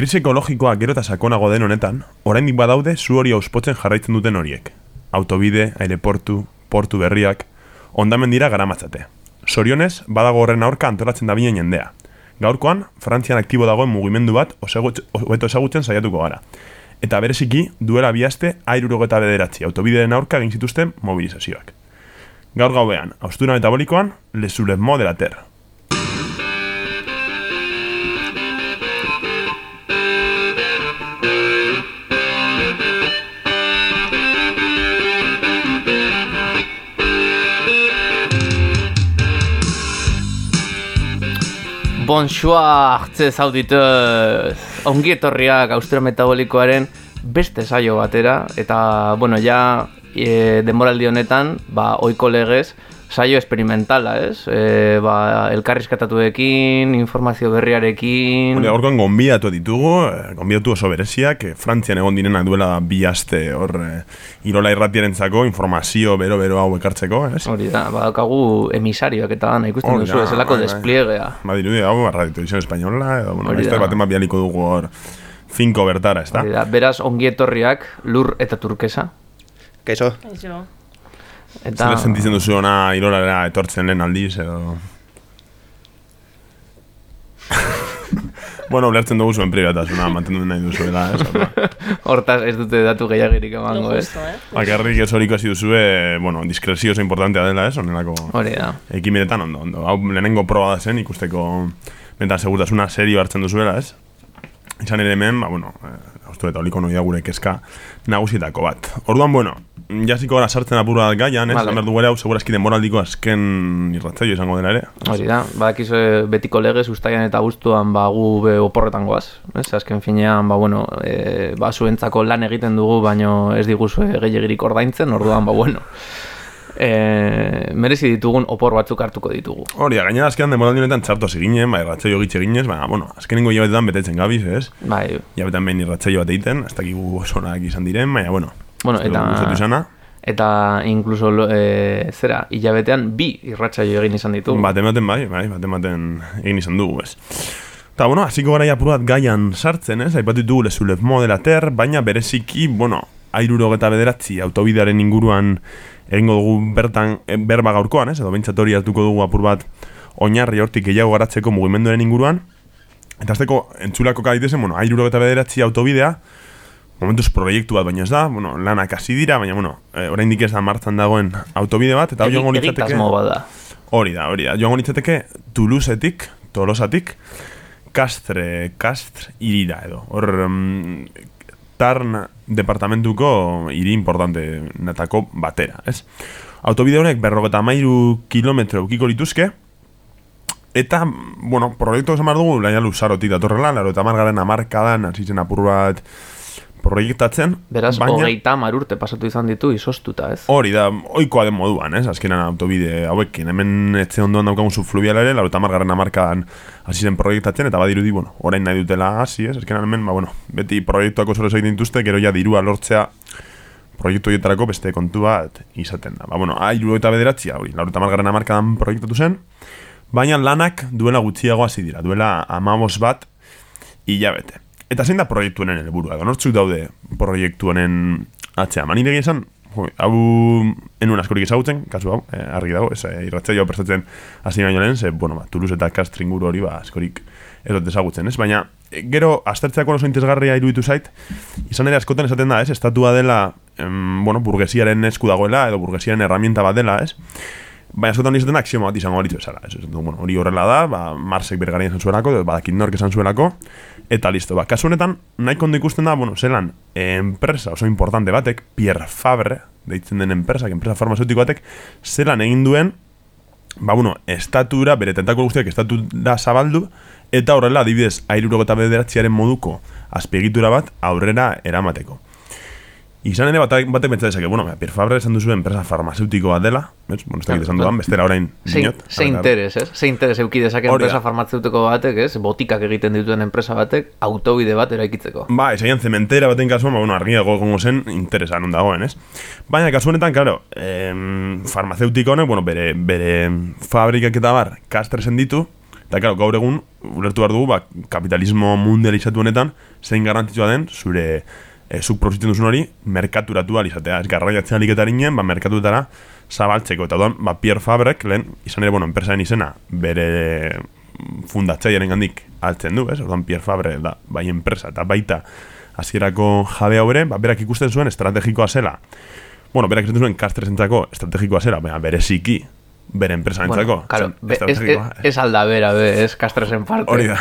Krisi ekologikoa gero eta sakonago den honetan, oraindik badaude zu hori auspotzen jarraitzen duten horiek. Autobide, aireportu, portu berriak, ondamen dira garamatzate. Sorionez, badago horren aurka antolatzen da binen jendea. Gaurkoan, Frantzian aktibo dagoen mugimendu bat hobeto ezagutzen saiatuko gara. Eta bereziki, duela bihaste, airurogeta bederatzi autobideen aurka egin zituzten mobilizazioak. Gaur gauean, austura metabolikoan, le soulèvement Bonsoir, ze zauditez, ongi etorriak austura metabolikoaren beste saio batera, eta, bueno, ja, e, denboraldi honetan, ba, oiko legez, saio experimentala, ez? E, ba, elkarrizketatuekin, informazio berriarekin... Hori, gaurkoan gonbidatu ditugu, eh, gonbidatu oso bereziak, Frantzian egon direnak duela bi aste hor eh, Irola irratiarentzako informazio bero-bero hau ekartzeko, ez? Hori da, badaukagu emisarioak eta dana ikusten duzu, da, ezelako bai, bai. despliegea. Badirudi, hau, Radio Televisión Española, edo, bueno, beste da. baten bat bialiko dugu hor finko bertara, ez da? Hori da, beraz, ongi etorriak lur eta turkesa. Kaixo. Kaixo. Eta... Zer sentitzen duzu ona Irolara etortzen lehen aldiz, edo... bueno, ulertzen dugu zuen privatasuna, mantendu nahi duzuela, ez? Orduan. Hortaz ez dute datu gehiagirik emango, ez? justo, eh? Bakarrik ez hori hasi duzue, bueno, diskrezio oso importantea dela, ez? Honelako Hori da. ekimenetan ondo, ondo. Hau lehenengo proba da zen ikusteko bentan segurtasuna serio hartzen duzuela, ez? Izan ere hemen, ba, bueno, eh, haustu eta oliko noia gure kezka nagusietako bat. Orduan, bueno, jasiko gara sartzen apur bat gaian, ez? Vale. Dugu ere hau, segurazki denboraldiko azken irratzaio izango dela ere. Hori da, badakizu betiko legez ustaian eta guztuan ba, gu be oporretan goaz. Ez? Azken finean, ba, bueno, e, ba, zuentzako lan egiten dugu, baino ez diguzu gehiagirik ordaintzen, orduan, ba, bueno. E, merezi ditugun opor batzuk hartuko ditugu. Hori, gainera azkenan denboraldi honetan txarto hasi ginen, ba, irratzaio gitxe ginez, baina, bueno, azkenengo hilabetetan betetzen gabiz, ez? Bai, Hilabetean behin irratzaio bat egiten, ez oso onak izan diren, baina, bueno, Bueno, eta- eta incluso, e, zera, hilabetean bi irratsaio egin izan ditugu. Bat ematen bai, bai, bat ematen egin izan dugu, ez. Eta, bueno, hasiko gara apur bat gaian sartzen, ez? Aipatu ditugu le soulèvement de la terre, baina bereziki, bueno, airuro eta bederatzi autobidearen inguruan egingo dugu bertan eh, berba gaurkoan, ez? Edo bentsat hori hartuko dugu apur bat oinarri hortik gehiago garatzeko mugimenduaren inguruan. Eta azteko, entzulako kaditezen, bueno, airuro eta bederatzi autobidea, momentuz proiektu bat baina ez da, bueno, lanak hasi dira, baina, bueno, e, oraindik ez da martzan dagoen autobide bat, eta joango litzateke... Hori da, hori da. Joango nintzateke Toulousetik, Tolosatik, Kastre, Kastre irira edo. Hor, um, Tarn departamentuko hiri importante natako batera, ez? Autobide honek berrogeta mairu kilometro ukiko lituzke, Eta, bueno, proiektu esan behar dugu, laina luzarotik datorrela, laro eta margaren amarkadan, hasi zen apur bat proiektatzen. Beraz, hogeita hamar urte pasatu izan ditu izoztuta, ez? Hori da, oikoa den moduan, ez? Azkenan autobide hauekin, hemen etxe ondoan daukagun zu fluvial ere, lauta margarren amarkadan hasi zen proiektatzen, eta badirudi, bueno, orain nahi dutela hasi, ez? Azkenan hemen, ba, bueno, beti proiektuak oso egiten dituzte, gero ja dirua lortzea proiektu horietarako beste kontu bat izaten da. Ba, bueno, airu eta bederatzia, hori, lauta margarren amarkadan proiektatu zen, baina lanak duela gutxiago hasi dira, duela amabos bat hilabete. Eta zein da proiektu honen helburua? Nortzuk daude proiektu honen atzean? Manire esan, jo, hau enuen askorik ezagutzen, kasu hau, eh, argi dago, ez eh, irratzaioa prestatzen hasi baino lehen, ze, bueno, ba, Toulouse eta Castre inguru hori, ba, askorik ez dut ezagutzen, ez? Baina, eh, gero, aztertzeako oso interesgarria iruditu zait, izan ere askotan esaten da, ez? Estatua dela, em, bueno, burgesiaren esku dagoela, edo burgesiaren herramienta bat dela, ez? Baina askotan izaten da axioma bat izango balitzu bezala. Ez, bueno, hori horrela da, ba, Marsek bere garaian esan zuelako, edo badakit nork esan zuelako, eta listo. Ba, kasu honetan, nahiko ondo ikusten da, bueno, zelan, enpresa oso importante batek, Pierre Fabre, deitzen den enpresa, enpresa farmazeutiko batek, zelan egin duen, ba, bueno, estatura, bere tentakul guztiak estatura zabaldu, eta horrela, adibidez, airuroko eta bederatziaren moduko azpiegitura bat aurrera eramateko. Izan ere batek, batek pentsa dezake, bueno, Pierre Fabre esan duzu enpresa farmazeutiko bat dela, ez? Bueno, ez dakit esan dudan, bestela orain dinot. ze interes, ez? Ze interes euki dezake enpresa farmazeutiko batek, ez? Botikak egiten dituen enpresa batek, autobide bat eraikitzeko. Ba, esaian zementera baten kasuan, ba, bueno, argiago egongo zen interesa non dagoen, ez? Baina, kasu honetan, claro, em, farmazeutiko honek, bueno, bere, bere fabrikak eta bar, kastresen ditu, Eta, claro, gaur egun, ulertu behar dugu, ba, kapitalismo mundializatu honetan, zein garrantzitsua den, zure, e, zuk produzitzen duzun hori, merkaturatu izatea. Ez garraiatzen aliketarinen, ba, merkatutara zabaltzeko. Eta doan, ba, Pierre Fabrek, lehen, izan ere, bueno, enpresaren izena, bere fundatzaiaren gandik altzen du, ez? Orduan, Pierre Fabre, da, bai enpresa, eta baita, hasierako jabe bere, ba, berak ikusten zuen estrategikoa zela. Bueno, berak ikusten zuen kastresentzako estrategikoa zela, baina bereziki, bere enpresa bueno, claro, be, es, es, es alda bera, be, es kastresen parte. Hori da.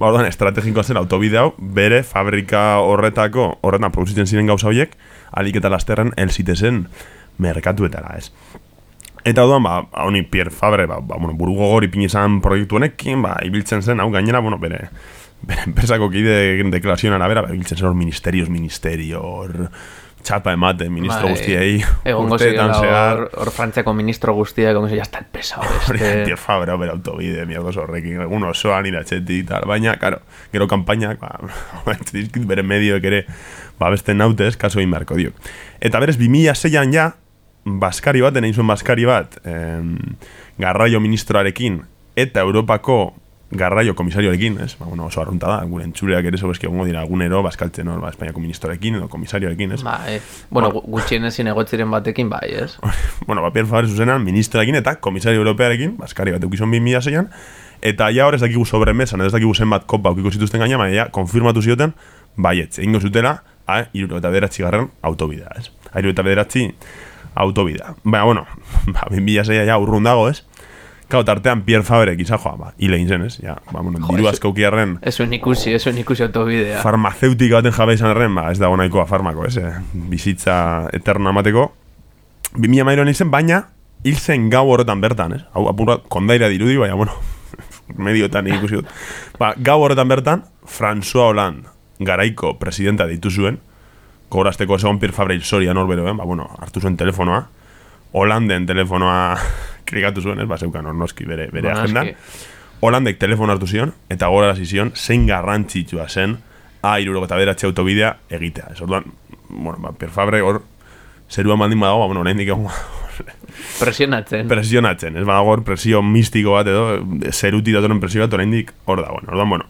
Ba, orduan, estrategikoa zen autobide hau, bere fabrika horretako, horretan produzitzen ziren gauza horiek, alik eta lasterren elzitezen merkatuetara, ez. Eta orduan, ba, honi Pierre Fabre, ba, ba, bueno, buru gogori pinizan proiektu honekin, ba, ibiltzen zen, hau gainera, bueno, bere, bere enpresako kide deklarazioan arabera, ba, ibiltzen zen hor ministerios, ministerio, hor, txapa emate, ministro bai, guztiei, egon urteetan zehar. Hor frantziako ministro guztiak, se, ya está el pesado este. Pierre Fabre, bere autobide, mierda horrekin, egun osoan iratxeti, tal, baina, karo, gero kampainak, ba, bere medioek ere, ba, beste nautez, kaso inbarko dio. Eta berez, 2006an ja, baskari bat, denein zuen baskari bat, em, garraio ministroarekin eta Europako garraio komisarioarekin, ez? Ba, bueno, oso arrunta da, gure entzuleak ere sobezki egongo dira egunero, baskaltzen hor, ba, Espainiako ministroarekin edo komisarioarekin, ez? Ba, eh. bueno, bueno gutxien ezin batekin, bai, ez? bueno, ba, Pierre Fabre zuzenan, ministroarekin eta komisario europearekin, baskari bat eukizon 2006an, eta ja hor ez dakigu sobremesan, ez dakigu zenbat kopa ukiko zituzten gaina, baina ja, konfirmatu zioten, baietz, egingo zutela, a, iru eta bederatzi garren autobidea, ez? Iru eta bederatzi, autobida. Baina, bueno, ba, binbila zeia ja urrun dago, ez? Kau, tartean Pierre Faberek izan joa, ba, hile zen, ez? Ja, ba, bueno, diru askauki arren... Eso ikusi, eso ikusi autobidea. Farmaceutika baten jabe izan arren, ba, ez dago nahikoa farmako, ez? Eh? Bizitza eterna amateko. Bimila mairoan izen, baina, hil zen gau horretan bertan, ez? Hau, apurra, kondaira dirudi, baina, bueno, medioetan ikusi dut. Ba, gau horretan bertan, François Hollande, garaiko presidenta ditu zuen, kobrazteko egon Pierre Fabre hilzoria norbero, eh? ba, bueno, hartu zuen telefonoa, Holanden telefonoa krikatu zuen, ez, ba, zeukan ornoski bere, bere agendan. Holandek telefono hartu zion, eta gora zion, zein garrantzitsua zen, a iruroko eta beratxe autobidea egitea. Ez orduan, bueno, ba, Pierre Fabre hor, zerua mandin badago, ba, bueno, orain egon, Presionatzen. Presionatzen, ez badago hor, presio mistiko bat edo, zeruti datoren presio bat orain hor da, bueno, orduan, bueno.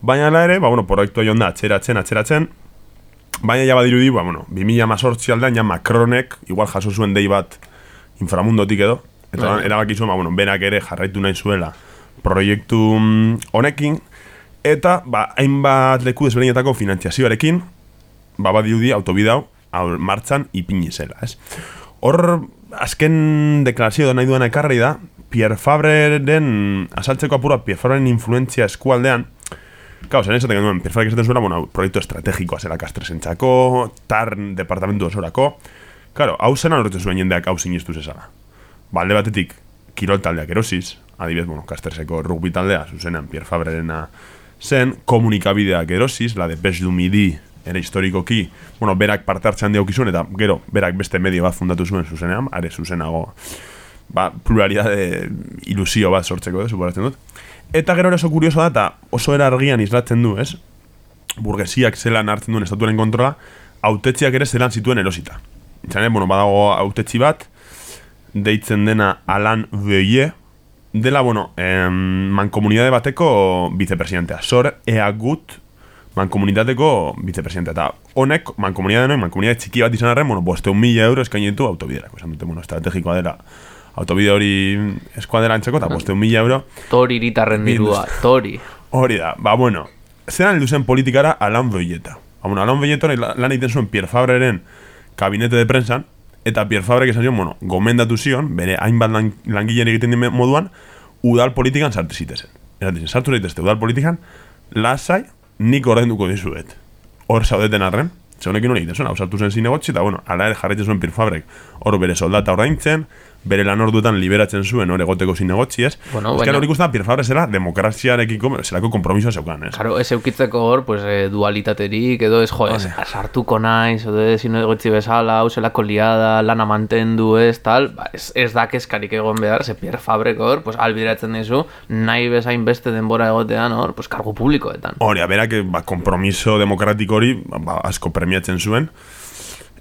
Baina ere, ba, bueno, proiektu joan da, atxeratzen, atxeratzen, Baina ja badirudi, ba, bueno, 2000 mazortzi aldean, ja Macronek, igual jaso zuen dei bat inframundotik edo, eta bai. erabaki zuen, ba, bueno, benak ere jarraitu nahi zuela proiektu mm, honekin, eta, ba, hainbat leku desberdinetako finantziazioarekin, ba, badirudi autobidau, hau martxan ipini zela, ez? Hor, azken deklarazio nahi duena ekarri da, Pierre Fabreren, asaltzeko apura Pierre Fabreren influentzia eskualdean, Claro, zen esaten genuen, perfak esaten zuela, bueno, proiektu estrategikoa zela kastresentzako, tar departamentu osorako. Claro, hau zen anortu zuen jendeak hau sinistu zezala. Balde ba, batetik, kirol taldeak erosiz, adibidez, bueno, kastreseko rugby taldea, zuzenean, Pierre Fabrerena zen, komunikabideak erosiz, la de Pes du Midi, ere historikoki, bueno, berak parte hartzean diaukizuen, eta gero, berak beste medio bat fundatu zuen zuzenean, are zuzenago, ba, pluralidade ilusio bat sortzeko, eh, superatzen dut. Eta gero oso kurioso da, eta oso erargian islatzen du, ez? Burgesiak zelan hartzen duen estatuaren kontrola, autetziak ere zelan zituen erosita. Itzane, bueno, badago autetzi bat, deitzen dena Alan Veuille, dela, bueno, em, mankomunidade bateko vicepresidentea. Sor eagut mankomunitateko vicepresidentea. Eta honek, mankomunidade noin, mankomunidade txiki bat izan arren, bueno, boste un mila euro eskainitu autobiderako. Esan dute, bueno, estrategikoa dela autobide hori eskuadera antzeko, eta boste un mila euro. Tori iritarren dirua, tori. Hori da, ba, bueno, zeran heldu zen politikara Alan Boyeta. Ba, bueno, Alan Boyeta lan egiten zuen Pierre Fabreren kabinete de prensan, eta Pierre Fabre esan zion, bueno, gomendatu zion, bere hainbat lan, langileen egiten dime moduan, udal politikan sartu zitezen. Eta dizen, sartu zitezte udal politikan, lasai, nik ordainduko dizuet. Hor zaudeten arren, zeunekin hori egiten zuen, hau sartu zen zinegotzi, eta bueno, ala ere jarretzen zuen Pierre Fabrek, hor bere soldata ordaintzen, bere lan orduetan liberatzen zuen hor egoteko zinegotzi, ez? Bueno, ez bueno. hori ikusten, Pierre Fabre zela demokraziarekiko, zelako kompromiso zeukan, ez? Claro, ez eukitzeko hor, pues, eh, dualitaterik, edo ez, jo, ez, sartuko naiz, edo ez, zinegotzi bezala, hau zelako liada, lana mantendu, ez, tal, ba, ez, ez da keskarik egon behar, ze Pierre Fabre hor, pues, albideratzen dizu, nahi bezain beste denbora egotean hor, pues, kargu publikoetan. Hori, berak, ba, kompromiso demokratiko hori, ba, asko premiatzen zuen,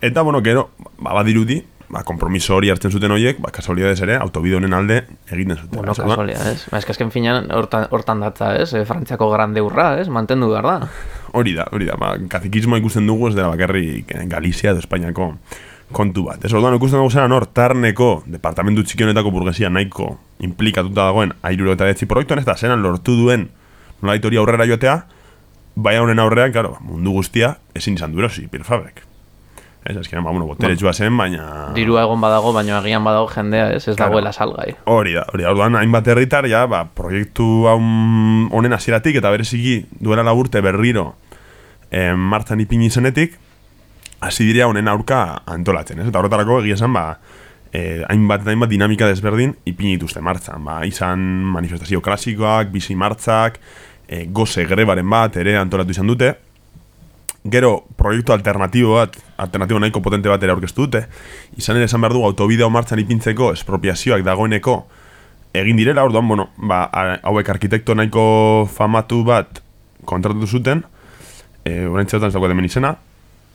Eta, bueno, gero, ba, badirudi, ba, kompromiso hori hartzen zuten horiek, ba, kasualidades ere, autobide honen alde egiten zuten. Bueno, ez, kasualidades. Ba, eskazken finean hortan, hortan datza, ez? E, Frantziako grande urra, ez? Mantendu behar da. Hori da, hori da, ba, kazikismo ikusten dugu ez dela bakarrik eh, Galizia edo Espainiako kontu bat. Ez orduan ikusten dugu zelan hor, tarneko, departamentu txiki honetako burgesia nahiko implikatuta dagoen airuro eta detzi proiektuan, ez da, zelan lortu duen nolait hori aurrera joatea, bai honen aurrean, claro, mundu guztia ezin izan du erosi, pirfabek. Ez, ezkena, ba, bueno, boteretsua zen, baina... Dirua egon badago, baina agian badago jendea, ez? Ez dagoela salgai. Hori da, hori da, orduan hainbat herritar, ja, ba, proiektu hau honen hasieratik eta bereziki duela laburte berriro eh, martzan ipini zenetik, hasi direa honen aurka antolatzen, ez? Eta horretarako egia esan, ba, eh, hainbat eta hainbat dinamika desberdin ipini dituzte martzan, ba, izan manifestazio klasikoak, bizi martzak, eh, goze grebaren bat ere antolatu izan dute, Gero, proiektu alternatibo bat, alternatibo nahiko potente bat ere aurkeztu dute. Izan ere esan behar dugu autobideo martxan ipintzeko espropiazioak dagoeneko egin direla, orduan, bueno, ba, hauek arkitekto nahiko famatu bat kontratu zuten, e, orain txautan ez dagoet hemen izena,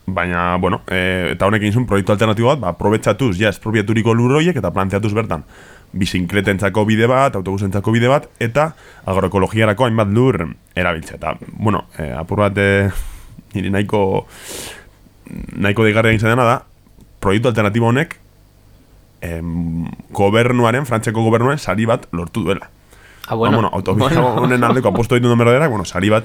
baina, bueno, e, eta honek egin zuen proiektu alternatibo bat, ba, aprobetsatuz, ja, espropiaturiko lurroiek eta planteatuz bertan, bizinkletentzako bide bat, autobusentzako bide bat, eta agroekologiarako hainbat lur erabiltzea. Eta, bueno, e, apur bat, e, niri nahiko nahiko deigarria egin dena da, proiektu alternatibo honek em, gobernuaren, Frantziako gobernuaren sari bat lortu duela. Ah, bueno. Ba, bueno autobide honen aldeko aposto ditu berdera, bueno, sari bat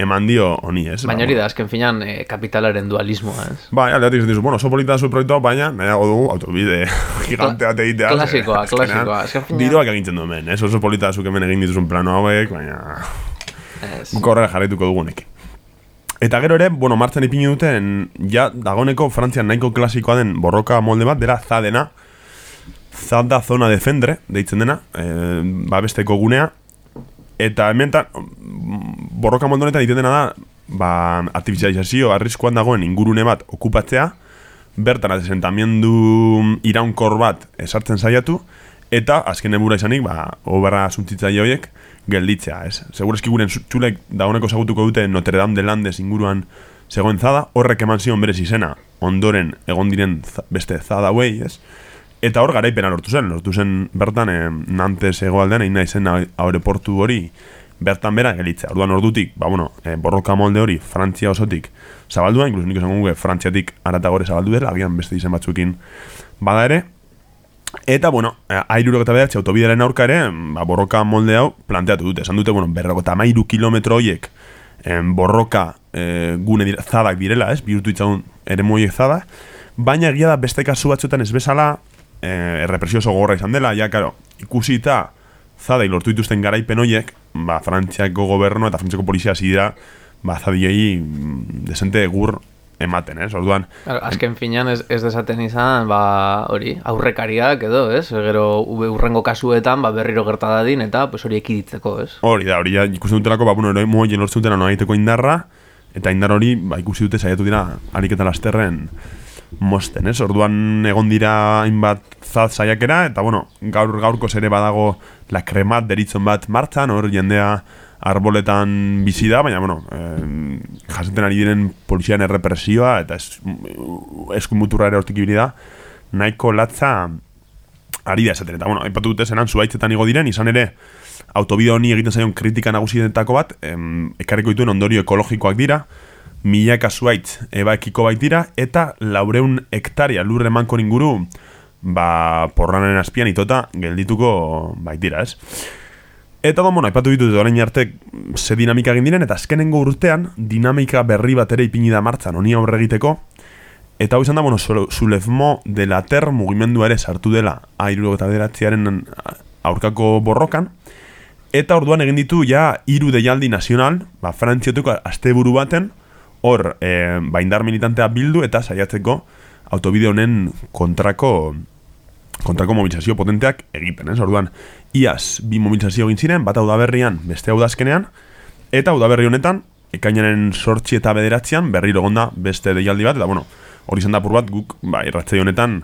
eman dio honi, ez? Baina Ba, hori da, azken finean, eh, kapitalaren dualismoa, ez? Bai, aldeatik dizu, bueno, oso polita da zu proiektua, baina nahiago dugu autobide gigante bat egitea. klasikoa, klasikoa, azken finean- Diruak egintzen du hemen, ez? Oso polita da zuk hemen egin dituzun plano hauek, baina Ez. guk horrela jarraituko dugu honekin. Eta gero ere, bueno, martxan ipini duten, ja, dagoneko Frantzian nahiko klasikoa den borroka molde bat, dela zadena, zad da zona defendre, deitzen dena, e, babesteko gunea, eta hemen ta, borroka molde honetan egiten dena da, ba, artifizializazio arriskuan dagoen ingurune bat okupatzea, bertan asentamiendu iraunkor bat esartzen saiatu, eta azken helburua izanik, ba, oberra suntzitzaile horiek, gelditzea, ez? Segureski guren txulek dagoeneko zagutuko dute Notre Dame de Landes inguruan zegoen zada, horrek eman zion berez izena, ondoren egon diren beste zada hauei, ez? Eta hor garaipena lortu zen, lortu zen bertan e, Nantes egoaldean egin nahi zen aeroportu hori bertan bera gelitzea. Orduan ordutik, ba bueno, e, borroka molde hori Frantzia osotik zabaldua, inkluso nik esango Frantziatik aratagore zabaldu dela, agian beste izen batzuekin bada ere, Eta, bueno, eh, airurok eta behatzi autobidaren aurka ere, ba, borroka molde hau planteatu dute. Esan dute, bueno, berroko eta mairu kilometro horiek em, borroka eh, gune dira, zadak direla, ez? Bihurtu itzagun ere moiek zada. Baina egia da beste kasu batzuetan ez bezala, eh, errepresio oso gogorra izan dela, ja, karo, ikusita zadai lortu dituzten garaipen horiek, ba, Frantziako gobernu eta Frantziako polizia dira, ba, zadiei mm, desente gur ematen, ez? Orduan, azken finean ez, ez desaten izan, ba, hori, aurrekariak edo, ez? Gero urrengo kasuetan, ba, berriro gerta dadin, eta pues, hori ekiditzeko, ez? Hori da, hori ja, ikusten dutelako, ba, bueno, eroi moien lortzen dutena noa egiteko indarra, eta indar hori, ba, ikusi dute saiatu dira, harik eta lasterren mosten, ez? Orduan egon dira hainbat zaz saiakera, eta, bueno, gaur gaurko ere badago la kremat deritzen bat martzan, hor jendea arboletan bizi da, baina, bueno, eh, jasaten ari diren polizian errepresioa, eta es, eskumuturra ere hortik da, nahiko latza ari da esaten. Eta, bueno, aipatu dute zenan zuaitzetan igo diren, izan ere, autobide honi egiten zaion kritika nagusietako bat, em, ekarriko dituen ondorio ekologikoak dira, milaka zuaitz ebakiko baitira, eta laureun hektaria lurre manko inguru, ba, porranen azpian itota geldituko baitira, ez? Eta da, bueno, aipatu ditut orain arte ze dinamika egin diren, eta azkenengo urtean dinamika berri bat ere ipini da martzan, honi aurre egiteko, Eta hau izan da, bueno, Zule- Zulefmo de la Ter mugimendua ere sartu dela airu eta beratziaren aurkako borrokan. Eta orduan egin ditu ja hiru deialdi nazional, ba, Frantziatuko asteburu baten, hor, e, ba, indar militantea bildu eta saiatzeko autobide honen kontrako kontrako mobilizazio potenteak egiten, ez? Orduan, iaz bi mobilizazio egin ziren, bat hau da berrian, beste hau da azkenean, eta hau da berri honetan, ekainaren sortzi eta bederatzean, berri logonda beste deialdi bat, eta bueno, hori izan da apur bat guk, ba, irratzei honetan,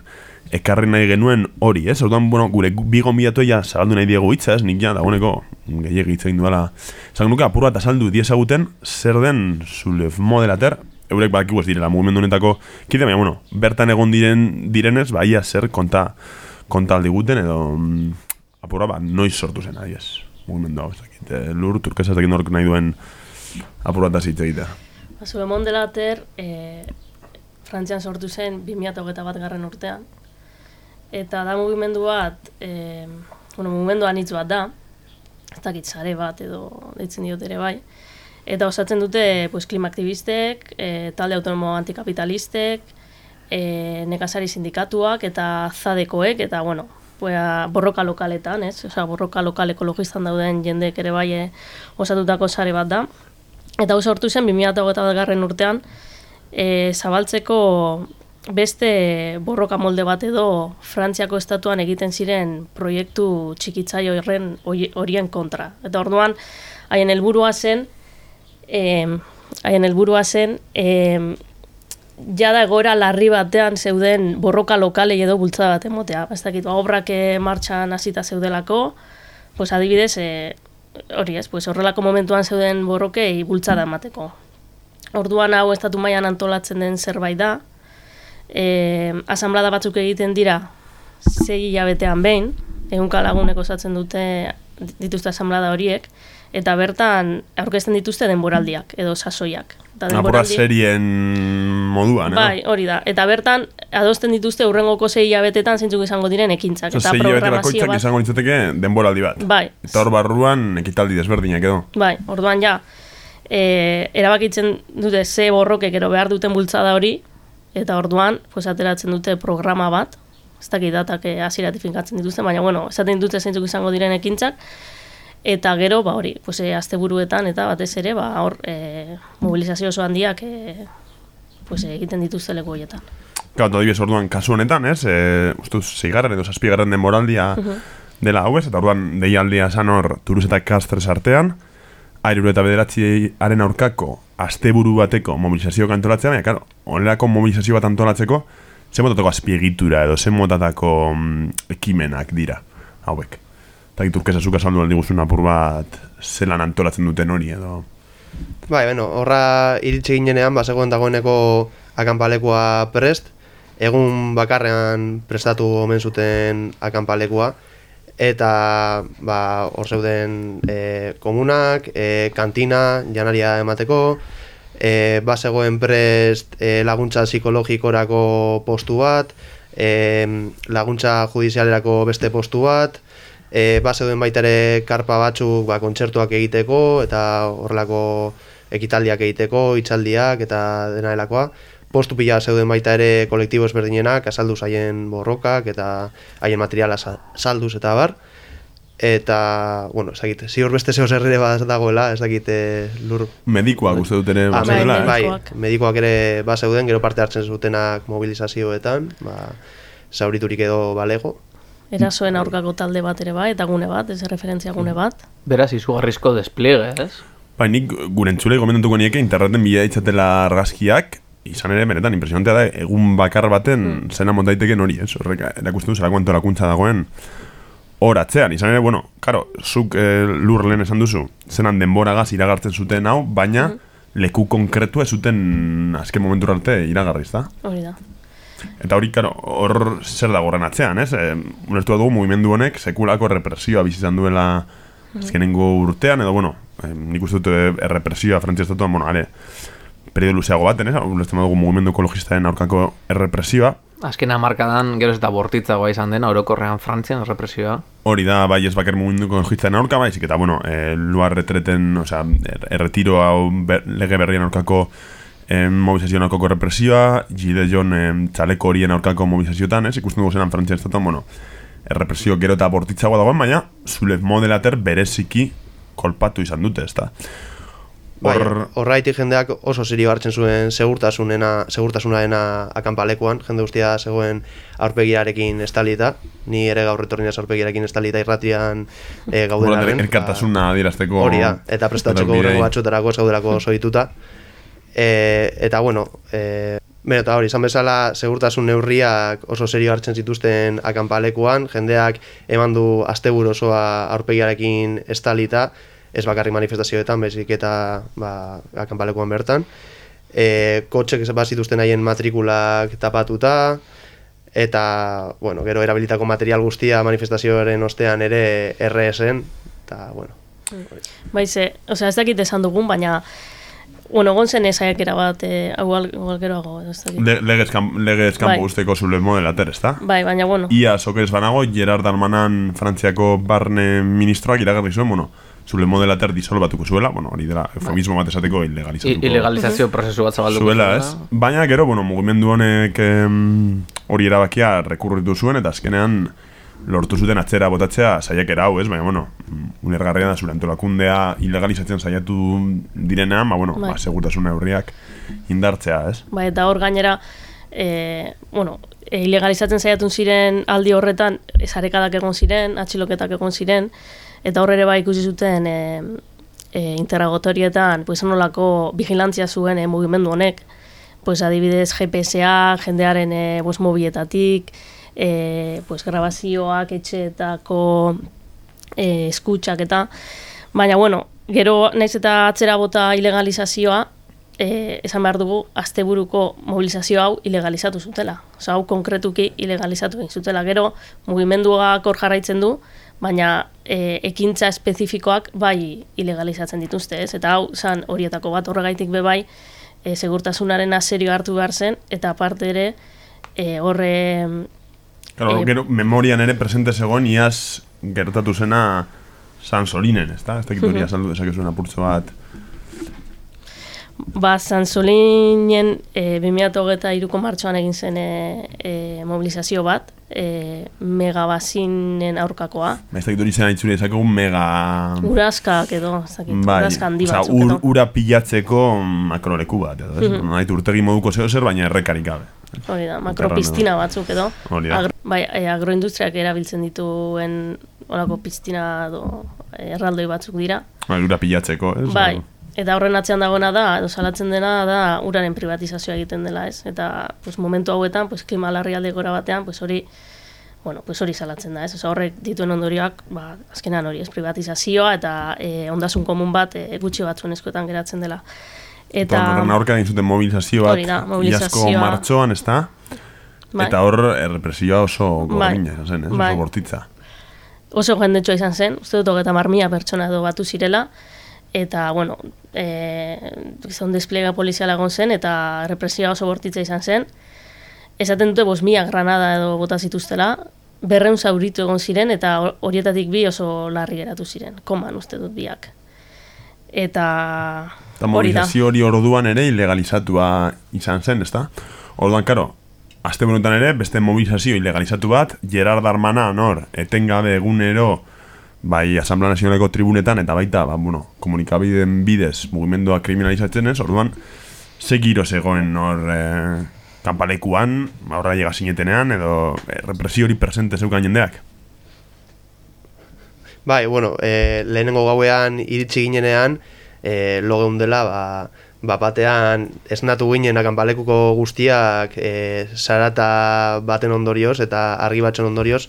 ekarri nahi genuen hori, ez? Orduan, bueno, gure gu- bi gonbidatu ja zabaldu nahi diegu hitza, ez? Nik ja, dagoeneko gehiagi hitz egin duela. Zan nuke apur bat azaldu diezaguten zer den Zulefmo de la Ter, eurek badakigu ez direla mugimendu honetako kide, baina, bueno, bertan egon diren direnez, ba, ia zer konta, konta aldi guten, edo mm, apura, ba, noiz sortu zen, ahi ez, mugimendu hau, ez dakit, eh, lur, turkesa ez dakit nork nahi duen apura eta zitze egitea. Ba, Zure mondelater, e, Frantzian sortu zen 2008 bat garren urtean. Eta da mugimendu bat, e, bueno, mugimendu anitz bat da, ez dakit sare bat edo deitzen diot ere bai. Eta osatzen dute pues, klimaktivistek, e, talde autonomo antikapitalistek, e, nekazari sindikatuak eta zadekoek, eta bueno, pues, borroka lokaletan, ez? Osea, borroka lokal ekologistan dauden jendeek ere bai e, osatutako sare bat da. Eta hau sortu zen 2008 garren urtean, e, zabaltzeko beste borroka molde bat edo Frantziako estatuan egiten ziren proiektu txikitzaio horren horien kontra. Eta orduan, haien helburua zen, em, haien helburua zen, em, jada egoera larri batean zeuden borroka lokalei edo bultzada bat emotea. Ez dakit, obrak eh, martxan hasita zeudelako, pues adibidez, e, hori ez, pues horrelako momentuan zeuden borrokei bultzada emateko. Orduan hau estatu mailan antolatzen den zerbait da, e, asamblada batzuk egiten dira sei hilabetean behin, ehunka lagunek osatzen dute dituzte asamblada horiek, eta bertan aurkezten dituzte denboraldiak edo sasoiak. Eta denboraldi- serien moduan? Bai, hori da. Eta bertan adosten dituzte urrengoko sei hilabetetan zeintzuk izango diren ekintzak. Eta sei hilabete programazio bakoitzak bat. izango litzateke denboraldi bat. Bai, Eta hor barruan ekitaldi desberdinak edo. bai, orduan ja, e, erabakitzen dute ze borrokek ero behar duten bultzada hori, eta orduan, pues, ateratzen dute programa bat, ez dakit datak eh, hasieratik finkatzen dituzten, baina bueno, esaten dute zeintzuk izango diren ekintzak, eta gero, ba hori, pues, e, asteburuetan eta batez ere, ba, hor, e, mobilizazio oso handiak e, pues, egiten dituzte leku horietan. Gau, adibidez orduan kasu honetan, ez? E, uste dut, zeigarren edo zazpigarren denboraldia dela hau ez, eta orduan deialdia esan hor Turuz eta Kastres artean, airuru eta bederatziaren aurkako asteburu bateko mobilizazio antolatzea, baina, karo, honelako mobilizazio bat antolatzeko, ze motatako azpiegitura edo ze motatako mm, ekimenak dira, hauek. Eta turkesa zuka saldu aldi guzun apur bat zelan antolatzen duten hori edo... Bai, bueno, horra iritsi ginenean, bazegoen dagoeneko akanpalekua prest, egun bakarrean prestatu omen zuten akanpalekua, eta ba, hor zeuden e, komunak, e, kantina, janaria emateko, e, bazegoen prest e, laguntza psikologikorako postu bat, e, laguntza judizialerako beste postu bat, e, bazeuden baita ere karpa batzuk ba, kontzertuak egiteko eta horrelako ekitaldiak egiteko, hitzaldiak eta dena delakoa. Postu pila zeuden baita ere kolektibo ezberdinenak, azalduz haien borrokak eta haien materiala sa- salduz eta bar. Eta, bueno, ez dakit, ziur beste zeo zer ere bat dagoela, ez dakit eh, lur... Medikoak uste dut ere Ah, bat bai, zeudela, bai, eh? medikoak. medikoak ere bazeuden, gero parte hartzen zutenak mobilizazioetan, ba, zauriturik edo balego. Erasoen aurkako talde bat ere bai, eta gune bat, ez referentzia gune bat. Beraz, izugarrizko despliege, ez? Bai, nik gure entzule gomendatuko nieke interneten bila ditzatela argazkiak, izan ere, benetan, impresionantea da, egun bakar baten zena montaiteken hori, ez? Horrek, erakusten du, zelako antolakuntza dagoen hor atzean. Izan ere, bueno, karo, zuk eh, lur lehen esan duzu, zenan denboragaz iragartzen zuten hau, baina leku konkretua ez zuten azken momentu arte iragarriz, da? Hori da. Eta hori, karo, hor zer dago horren atzean, ez? E, ulertu dugu mugimendu honek sekulako represioa bizi izan duela azkenengo urtean, edo, bueno, nik uste dut e, errepresioa Frantzia estatuan, bueno, are, periodo luzeago baten, ez? Ulertzen dugu mugimendu ekologistaren aurkako errepresioa, Azken hamarkadan geroz eta bortitzagoa izan dena, orokorrean Frantzian represioa. hori da, bai ez bakar mugimendu ekologistaren aurka, baizik eta, bueno, e, luar retreten, osea, er, erretiro hau ber, lege berrien aurkako em, mobilizazioan aurkako represioa, Gide John em, txaleko horien aurkako mobilizazioetan, ez? Ikusten dugu zenan Frantzia estatuan, bueno, errepresio gero eta bortitzagoa dagoen, baina Zulez modelater bereziki kolpatu izan dute, ezta? Bai, Hor, horraitik jendeak oso serio hartzen zuen segurtasunena, segurtasunarena akanpalekuan, jende guztia zegoen aurpegiarekin estalita, ni ere gaur etorri naiz aurpegiarekin estalita irratian e, gauden bueno, arren, elkartasuna adierazteko... Hori da, eta prestatzeko bidei. hurrengo batzuetarako ez gaudelako oso dituta. E, eta bueno, e, Beno, eta hori, izan bezala, segurtasun neurriak oso serio hartzen zituzten akanpalekuan, jendeak eman du asteburu osoa aurpegiarekin estalita, ez bakarrik manifestazioetan, bezik eta ba, akanpalekuan bertan. e, kotxek bazituzten haien matrikulak tapatuta, eta, bueno, gero erabilitako material guztia manifestazioaren ostean ere RSen, eta, bueno. Bai, ze, osea, ez dakit esan dugun, baina bueno, egon zen ezaiakera bat, e, hau igual geroago, ez dakit. Le, legez, kan, legez kanpo Bai. usteko zule modelater, ez da? Bai, baina, bueno, Ia, sokerez banago, Gerard Darmanan Frantziako barne ministroak iragarri zuen, bueno, zule modelater disolbatuko zuela, bueno, hori dela, eufemismo bat esateko ilegalizatuko. ilegalizazio prozesu bat zabalduko Zuela, ez? Baina, gero, bueno, mugimendu honek hori erabakia rekurritu zuen, eta azkenean lortu zuten atzera botatzea saiakera hau, ez? Baina, bueno, ulergarria da zure antolakundea ilegalizatzen saiatu direnean, ba, bueno, Bai. ba, segurtasun neurriak indartzea, ez? bai, eta hor gainera, e, bueno, e, ilegalizatzen saiatun ziren aldi horretan, esarekadak egon ziren, atxiloketak egon ziren, eta hor ere bai ikusi zuten e, e, interrogatorietan, pues nolako vigilantzia zuen e, mugimendu honek, pues adibidez GPSA, jendearen e, pues, mobietatik, e, pues, grabazioak, etxeetako e, eskutxak eta, baina bueno, gero naiz eta atzera bota ilegalizazioa, e, esan behar dugu, asteburuko mobilizazio hau ilegalizatu zutela. Osa, hau konkretuki ilegalizatu egin zutela. Gero, mugimenduak hor jarraitzen du, baina e, ekintza espezifikoak bai ilegalizatzen dituzte, ez? Eta hau, zan horietako bat horregaitik be bai, e, segurtasunaren aserio hartu behar zen, eta aparte ere, e, horre, Claro, Eh, gero, memorian ere presente zegoen iaz gertatu zena San Solinen, ez da? Ez dakit hori azaldu dezakezuen apurtzo bat. Ba, Sansolinen e, 2008ko martxoan egin zen e, e, mobilizazio bat, e, megabazinen aurkakoa. Ba, Ez dakit hori zena itzuri ezakegu mega... Uraskak edo, ez dakit, Bai, uraska handi batzuk ur, ura pilatzeko makroleku bat, edo, ez? Mm -hmm. urtegi moduko zeo zer, baina errekarik gabe. Hori da, makropiztina batzuk edo. Agro, bai, e, agroindustriak erabiltzen dituen olako piztina edo erraldoi batzuk dira. Bai, ura pilatzeko, ez? Bai, eta horren atzean dagoena da, edo salatzen dena da uraren privatizazioa egiten dela, ez? Eta pues, momentu hauetan, pues, klima larrialde gora batean, pues, hori bueno, pues hori salatzen da, ez? Osa, horrek dituen ondorioak, ba, azkenan hori, ez privatizazioa eta e, ondasun komun bat e, gutxi batzuen eskuetan geratzen dela. Eta horren aurka egin zuten mobilizazio bat, da, mobilizazioa. iazko martxoan, ez da? bai, Eta hor, errepresioa oso gogorina, izan zen, ez? Bai. Oso bortitza. oso jendetsua izan zen, uste dut hogeta marmia pertsona edo batu zirela, eta, bueno, e, gizon despliega poliziala egon zen, eta represioa oso bortitza izan zen. Esaten dute bos mila granada edo bota zituztela, berreun zauritu egon ziren, eta hor- horietatik bi oso larri geratu ziren, koman uste dut biak. Eta, Eta mobilizazio hori orduan ere ilegalizatua izan zen, ezta? Orduan, karo, azte benetan ere, beste mobilizazio ilegalizatu bat, Gerard Darmana, nor, etengabe egunero, bai, Asamblea Nazionaleko tribunetan, eta baita, ba, bueno, komunikabideen bidez mugimendua kriminalizatzen ez, orduan, ze giro zegoen nor, eh, kanpalekuan, ba, horra llega sinetenean, edo eh, represio hori presente zeukan jendeak. Bai, bueno, e, lehenengo gauean iritsi ginenean, e, lo geundela, ba, ba batean esnatu ginen akanpalekuko guztiak e, sarata baten ondorioz eta argi batzen ondorioz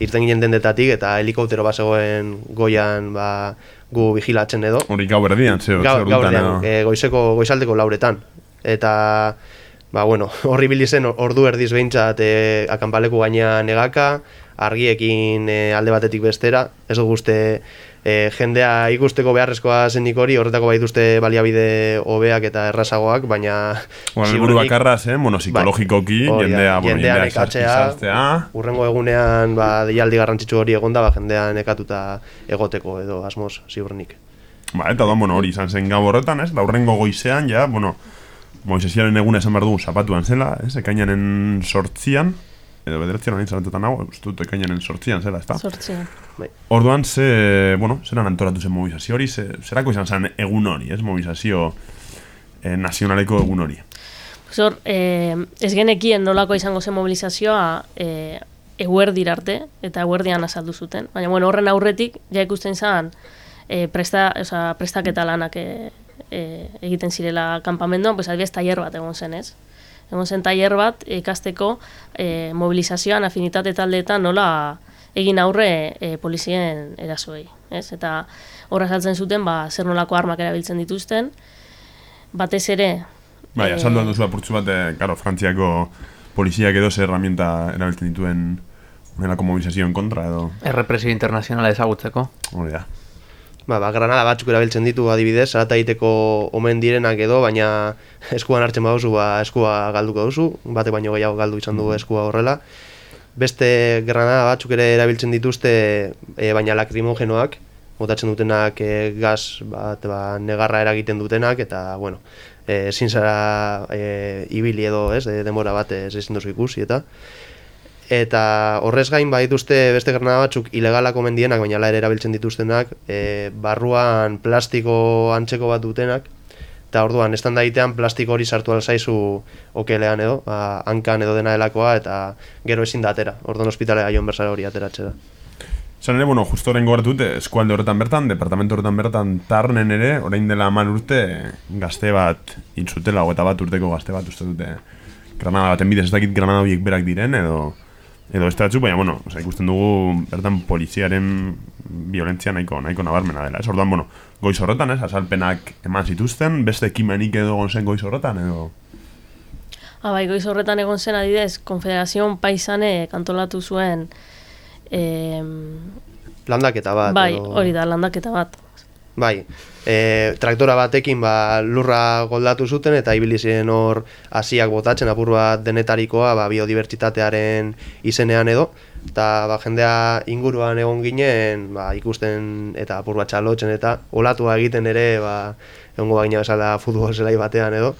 irten ginen dendetatik eta helikoptero bat zegoen goian ba, gu vigilatzen edo. Hori gau erdian, ze, Gaur, gaur edo. e, goizeko, goizaldeko lauretan. Eta, ba, bueno, horri bili zen ordu erdiz behintzat e, akanpaleku gainean negaka, argiekin e, alde batetik bestera, ez dugu uste e, jendea ikusteko beharrezkoa zenik hori, horretako bai duzte baliabide hobeak eta errazagoak, baina... Bueno, helburu ziurrenik- bakarra zen, bueno, psikologikoki, Bai. Da, jendea, bueno, jendea jendea nekatzea. izartzea, Urrengo egunean, ba, deialdi garrantzitsu hori egonda, ba, jendea nekatuta egoteko edo asmoz ziurrenik. Ba, eta da, bueno, hori izan zen gau horretan, ez? Laurrengo goizean, ja, bueno, Moisesiaren eguna esan behar dugu zapatuan zela, ez? Ekainaren sortzian, edo bederatzean hain zalantetan hau, ez dut ekainaren sortzian zela, ez da? Sortzean. Orduan, ze, bueno, zeran antolatu zen mobilizazio hori, ze, zerako izan zen egun hori, ez? Mobilizazio eh, nazionaleko egun hori. Hor, eh, ez genekien nolako izango zen mobilizazioa eh, eguerdir arte, eta eguerdian azaldu zuten. Baina, bueno, horren aurretik, ja ikusten zen, eh, presta, oza, prestaketa lanak eh, eh, egiten zirela kanpamenduan, pues adibidez tailer bat egon zen, ez? Egon zen tailer bat ikasteko eh, mobilizazioan afinitate taldeetan nola egin aurre eh, polizien erasoei, ez? Eta horra saltzen zuten, ba, zer nolako armak erabiltzen dituzten, batez ere Bai, Eh, azaldu duzu apurtzu bat, claro, Frantziako poliziak edo zer herramienta erabiltzen dituen unelako mobilizazioen kontra edo Errepresio internazionala ezagutzeko. hori da. Ba, ba, granada batzuk erabiltzen ditu adibidez, zarata egiteko omen direnak edo, baina eskuan hartzen baduzu, ba, eskua galduko duzu, bate baino gehiago galdu izan du eskua horrela. Beste granada batzuk ere erabiltzen dituzte, e, baina lakrimogenoak, botatzen dutenak e, gas bat ba, negarra eragiten dutenak, eta, bueno, e, ezin zara e, ibili edo, ez, e, denbora bat ez ezin duzu ikusi, eta Eta horrez gain badituzte beste granada batzuk ilegalak omen dienak, baina ere erabiltzen dituztenak, e, barruan plastiko antzeko bat dutenak, eta orduan, estan daitean plastiko hori sartu alzaizu okelean edo, ba, hankan edo dena delakoa, eta gero ezin da atera, orduan ospitalea joan bersara hori ateratzera. Zan ere, bueno, justo horrein gogoratu dute, eskualde horretan bertan, departamento horretan bertan, tarnen ere, orain dela hamar urte, gazte bat intzutela, eta bat urteko gazte bat uste dute, granada baten bidez ez dakit granada horiek berak diren, edo edo ez batzuk, baina, bueno, oza, ikusten dugu bertan poliziaren violentzia nahiko, nahiko nabarmena dela. Ez orduan, bueno, goiz horretan, ez, azalpenak eman zituzten, beste ekimenik edo egon zen goiz horretan, edo... Ah, bai, goiz horretan egon zen adidez, Konfederazion Paisane kantolatu zuen eh, Landaketa bat. bai, edo- hori da, landaketa bat. Bai, e, traktora batekin ba, lurra goldatu zuten eta ibili ziren hor hasiak botatzen apur bat denetarikoa ba, biodibertsitatearen izenean edo. Eta ba, jendea inguruan egon ginen ba, ikusten eta apur bat txalotzen eta olatua egiten ere ba, egongo bagina bezala futbol zelai batean edo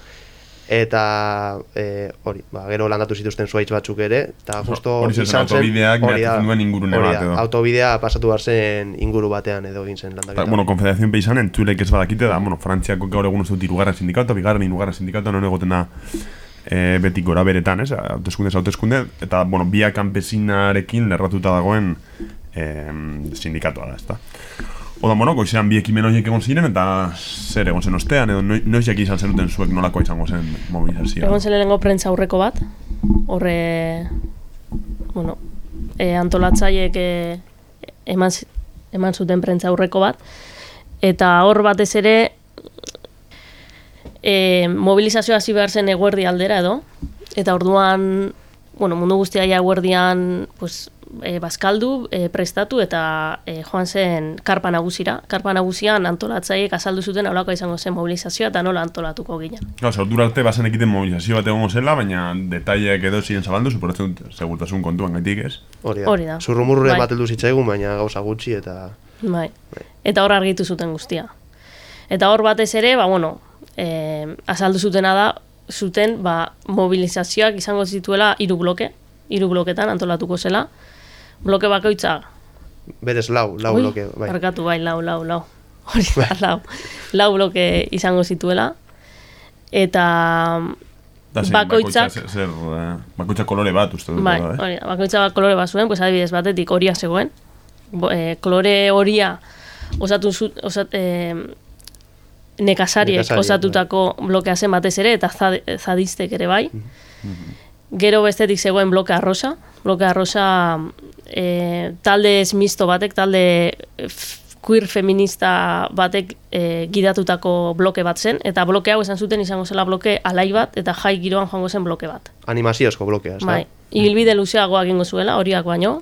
eta e, hori, ba, gero landatu zituzten zuaitz batzuk ere eta justo hori izan zen autobideak hori da, duen ingurune hori bat da, edo. autobidea pasatu behar zen inguru batean edo egin zen landaketa. Ta, bueno, Konfederazion Peisan entzulek ez badakite da, bueno, Frantziako gaur egun uste dut irugarren sindikatu, bigarren irugarren sindikatu, non egoten da e, beti gora beretan, ez, hauteskunde hauteskunde, eta, bueno, bia kanpesinarekin lerratuta dagoen e, sindikatua da, ezta. Oda, bueno, goizean bi ekimen horiek egon ziren, eta zer egon zen ostean, edo noi- noiz jaki izan zenuten zuek nolako izango zen mobilizazioa. Egon zen lehenengo prentza aurreko bat, horre, bueno, e, antolatzaiek e, eman, eman zuten prentza aurreko bat, eta hor batez ere e, mobilizazioa hasi behar zen eguerdi aldera edo, eta orduan, bueno, mundu guztia ja eguerdian, pues, e, bazkaldu, e, prestatu eta e, joan zen karpa nagusira. Karpa nagusian antolatzaiek azaldu zuten aurako izango zen mobilizazioa eta nola antolatuko ginen. Gau, ordura arte bazen ekiten mobilizazio bat egongo zela, baina detaileak edo ziren zabaldu, suporatzen dut segurtasun kontuan gaitik ez. Hori Hori da. Zurrumurruren Bai. bat heldu zitzaigun, baina gauza gutxi eta... Bai. Eta hor argitu zuten guztia. Eta hor batez ere, ba, bueno, e, azaldu zutena da, zuten ba, mobilizazioak izango zituela hiru bloke, hiru bloketan antolatuko zela. Bloke bakoitza, Berez lau, lau Ui, bloke, bai. barkatu bai, lau, lau, lau. Hori da, lau. Lau bloke izango zituela. Eta Da, zein, Bakoitzak- bakoitza, zer, eh, bakoitza kolore bat uste dut. Bai, eh? hori da, bakoitza bat kolore bat zuen, pues adibidez batetik horia zegoen. Bo, e, kolore horia osatu zu, osat, e, nekazariek Nekazariek, osatutako blokea zen batez ere, eta zade, zadistek ere bai. Gero bestetik zegoen bloke arrosa. Bloke arrosa e, talde misto batek, talde queer feminista batek e, gidatutako bloke bat zen, eta bloke hau esan zuten izango zela bloke alai bat, eta jai giroan joango zen bloke bat. Animaziozko blokea, ez da? Bai, ibilbide luzeagoa egingo zuela, horiak baino,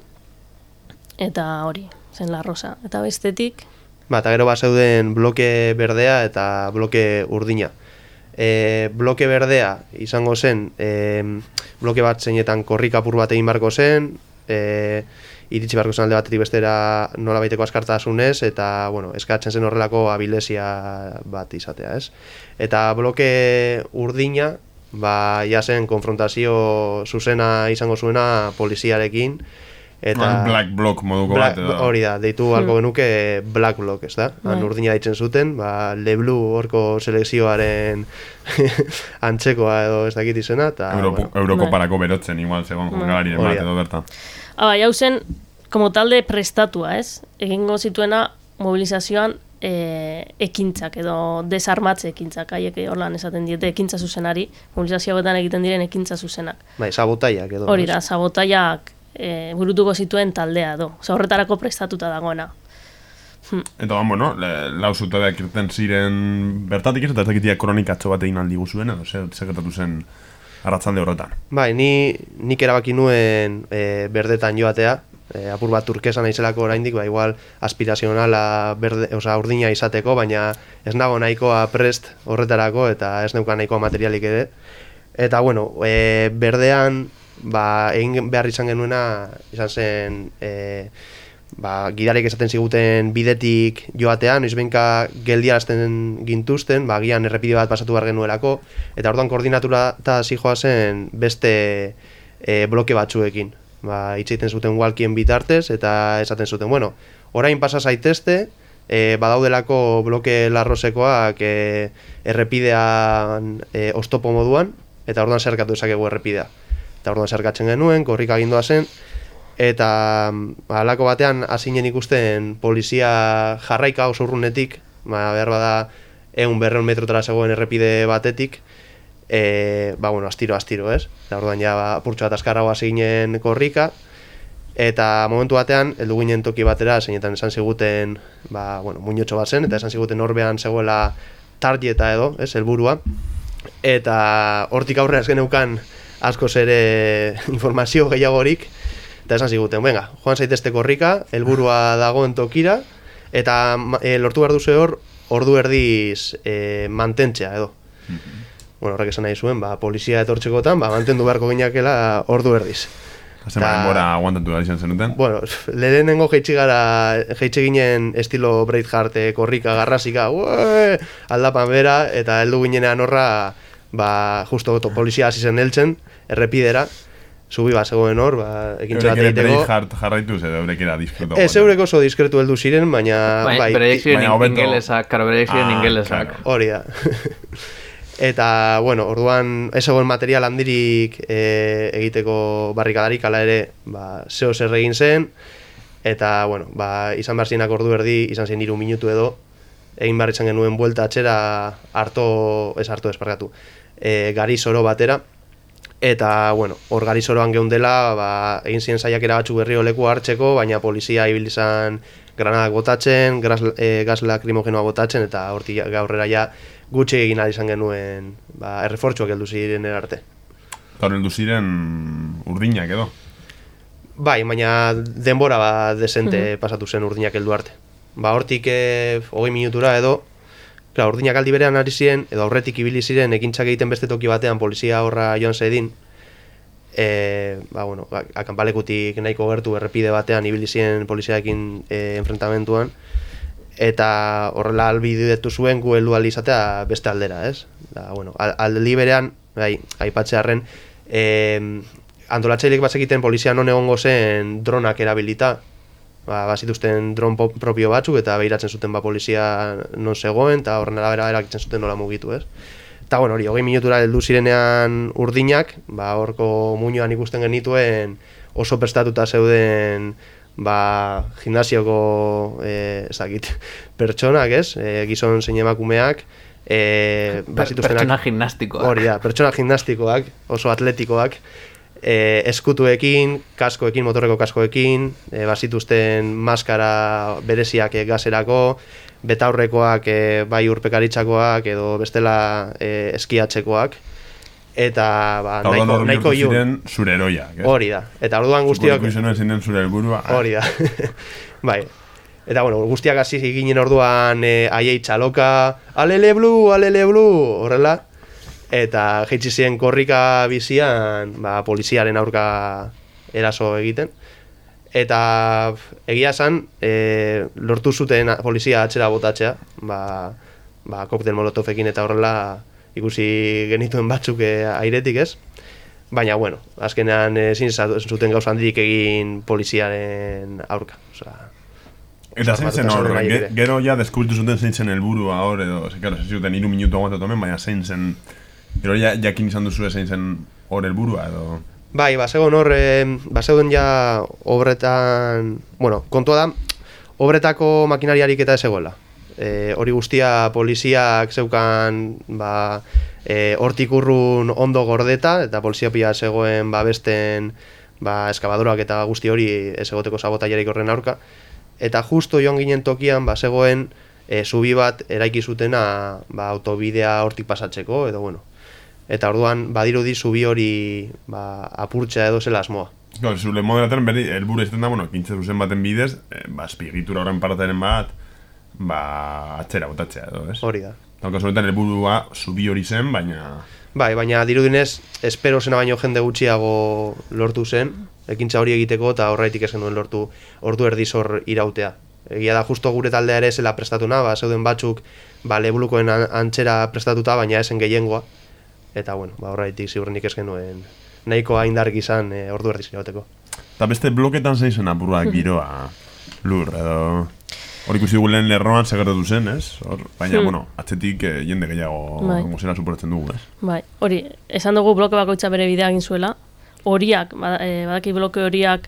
eta hori, zen la rosa. Eta bestetik, Ba, eta gero bat zeuden bloke berdea eta bloke urdina. E, bloke berdea izango zen, e, bloke bat zeinetan korrik apur bat egin barko zen, e, iritsi barko zen alde batetik bestera nola baiteko askartasunez, eta, bueno, eskatzen zen horrelako abilesia bat izatea, ez? Eta bloke urdina, ba, jasen konfrontazio zuzena izango zuena poliziarekin, eta... Black Block moduko Black, bat edo. hori da, deitu halko genuke Black Block, ez da? Bai. Han urdina ditzen zuten, ba, Leblu horko selekzioaren antzekoa edo ez dakit izena, eta... Europo, bueno, Eurokoparako berotzen, igual, segon Bai. jokalariren Hori bat edo bertan. ah, bai, hau zen, como talde prestatua, ez? Egingo zituena mobilizazioan e, ekintzak edo desarmatze ekintzak, haiek horlan esaten diete ekintza zuzenari, mobilizazioetan egiten diren ekintza zuzenak. bai, sabotaiak edo. Hori da, sabotaiak e, burutuko zituen taldea do. Oza, horretarako prestatuta dagoena. Eta ban, bueno, le- lau zutabeak irten ziren bertatik ez, eta ez dakitia kronikatxo bat egin aldi guzuen, edo gertatu zen arratzalde horretan. Bai, ni, nik erabaki nuen e, berdetan joatea, e, apur bat turkesa naizelako oraindik, ba, igual aspirazionala berde, oza, urdina izateko, baina ez nago nahikoa prest horretarako eta ez neukan nahikoa materialik ere. Eta, bueno, e, berdean, ba, egin behar izan genuena, izan zen, e, ba, gidarek esaten ziguten bidetik joatea, noizbenka geldiarazten gintuzten, ba, gian errepide bat pasatu behar genuelako, eta orduan koordinatura eta zijoa zen beste e, bloke batzuekin. Ba, hitz egiten zuten walkien bitartez, eta esaten zuten, bueno, orain pasa zaitezte, e, badaudelako bloke larrosekoak e, errepidean e, ostopo moduan, eta orduan zerkatu esakegu errepidea. Eta orduan zerkatzen genuen, korrika agindua zen, eta mm, halako batean hasinen ikusten polizia jarraika oso urrunetik, ba, behar bada egun berreun metrotara zegoen errepide batetik, e, ba, bueno, astiro, astiro, ez? Eta orduan ja, ba, purtsu bat askarragoa ginen korrika, eta momentu batean, heldu ginen toki batera, zeinetan esan ziguten, ba, bueno, muñotxo bat zen, eta esan ziguten horbean zegoela tarjeta edo, ez, helburua, eta hortik aurrera ez geneukan askoz ere informazio gehiagorik, eta esan ziguten, venga, joan zaitezte korrika, helburua dagoen tokira, eta e, lortu behar duzu hor, ordu erdiz e, mantentzea edo. Bueno, horrek esan nahi zuen, ba, polizia etortzekotan, ba, mantendu beharko gineakela ordu erdiz. Hazen Ta- bora aguantatu da izan zenuten. Bueno, lehenengo jeitsi gara, jeitsi ginen estilo Braveheart eh, korrika, garrasika, uee, aldapan bera, eta heldu ginenean horra, ba, justo to, polizia hasi zen heltzen, errepidera, zubi bat zegoen hor, ba, Eurek ere egiteko. Braveheart jarraituz edo eurek era disfruto. Ez eurek oso diskretu heldu ziren, baina, Bai, bai, bereiek ziren ingelesak, karo, bereiek ziren Ah, ingelesak. claro. hori da. Eta, bueno, orduan ez egon material handirik e, egiteko barrikadarik, ala ere, ba, zeo zer egin zen, eta, bueno, ba, izan behar zirenak ordu erdi, izan zen hiru minutu edo, egin behar izan genuen buelta atxera harto, ez harto espargatu, e, gari zoro batera, eta, bueno, hor gari zoroan geundela, ba, egin ziren saiakera batzu berri leku hartzeko, baina polizia ibil izan granadak botatzen, gras, e, gas lakrimogenoa botatzen, eta hortik gaurrera ja gutxi egin izan genuen ba, errefortzuak heldu ziren arte. Gaur heldu ziren urdinak edo. Bai, baina denbora ba, desente pasatu zen urdinak heldu arte. Ba, hortik e, hogei minutura edo, Klar, urdinak aldi berean ari ziren, edo aurretik ibili ziren ekintzak egiten beste toki batean polizia horra joan zedin, e, ba, bueno, a- akanpalekutik nahiko gertu errepide batean ibili ziren poliziaekin e, enfrentamentuan, eta horrela albidetu zuen gu heldu izatea beste aldera, ez? Da, bueno, al- aldi berean, bai, aipatzearren, e, antolatzaileek bazekiten polizia non egongo zen dronak erabilita, ba, bazituzten dron propio batzuk eta behiratzen zuten ba polizia non zegoen eta horren arabera erakitzen zuten nola mugitu, ez? Eta bueno, hori, hogei minutura heldu zirenean urdinak, ba, horko muñoan ikusten genituen oso prestatuta zeuden ba, gimnasioko e, ez dakit, pertsonak, ez? E, gizon zein emakumeak, e, bazituztenak- Pertsona gimnastikoak. Hori da, pertsona gimnastikoak, oso atletikoak, e, eskutuekin, kaskoekin, motorreko kaskoekin, e, bazituzten maskara bereziak e, gazerako, betaurrekoak e, bai urpekaritzakoak edo bestela e, eskiatzekoak, eta ba, nahiko, nahiko ziren zure eroiak, ez? Hori da, eta orduan guztiok... Zinen zure helburua. Hori da. bai. Eta bueno, guztiak hasi ginen orduan e, aiei txaloka, alele blu, alele blu, horrela. Eta jaitsi ziren korrika bizian, ba, poliziaren aurka eraso egiten. Eta egia esan, e, lortu zuten polizia atxera botatzea, ba, ba, koktel molotofekin eta horrela ikusi genituen batzuk e, airetik ez. Baina, bueno, azkenean ezin zuten gauza handirik egin poliziaren aurka. Osea, Eta zein zen hor, gero ja deskubritu zuten zein zen helburua hor edo, ze, claro, ez zuten iru minutu aguantatu hemen, baina zein zen, gero ja, jakin izan duzu zein zen hor helburua edo... Bai, bazegoen hor, e, bazegoen ja obretan, bueno, kontua da, obretako makinariarik eta ez zegoela. E, hori guztia poliziak zeukan, ba, e, hortik urrun ondo gordeta, eta polizia pila zegoen, ba, besten, ba, eskabadorak eta guzti hori ez egoteko sabotaiarik horren aurka. eta justo joan ginen tokian, ba, zegoen e, zubi bat eraiki zutena ba, autobidea hortik pasatzeko, edo bueno. Eta orduan, badirudi zubi hori ba, apurtzea edo zela asmoa. Gau, zule moderatzen beri, helburu izten da, bueno, kintze zuzen baten bidez, eh, ba, espiritura horren parataren bat, ba, atzera botatzea edo, ez? Hori da. Eta kasu honetan helburua zubi hori zen, baina... Bai, baina dirudinez, espero zena baino jende gutxiago lortu zen, ekintza hori egiteko eta horraitik ez genuen lortu ordu erdizor irautea. Egia da justo gure taldea ere zela prestatuna, ba, zeuden batzuk ba, lebulukoen an- antzera prestatuta, baina esen gehiengoa. Eta bueno, ba, horraitik ziurrenik ez genuen nahikoa indarrik izan e, ordu erdiz irauteko. Eta beste bloketan zein zen apurua giroa lur, edo... Hor ikusi dugu lehen lerroan segertatu zen, ez? Hor, baina, Hmm. bueno, atzetik eh, jende gehiago Bai. bai. zera superatzen dugu, ez? Bai, hori, esan dugu bloke bakoitza bere bidea egin zuela, horiak, eh, badaki bloke horiak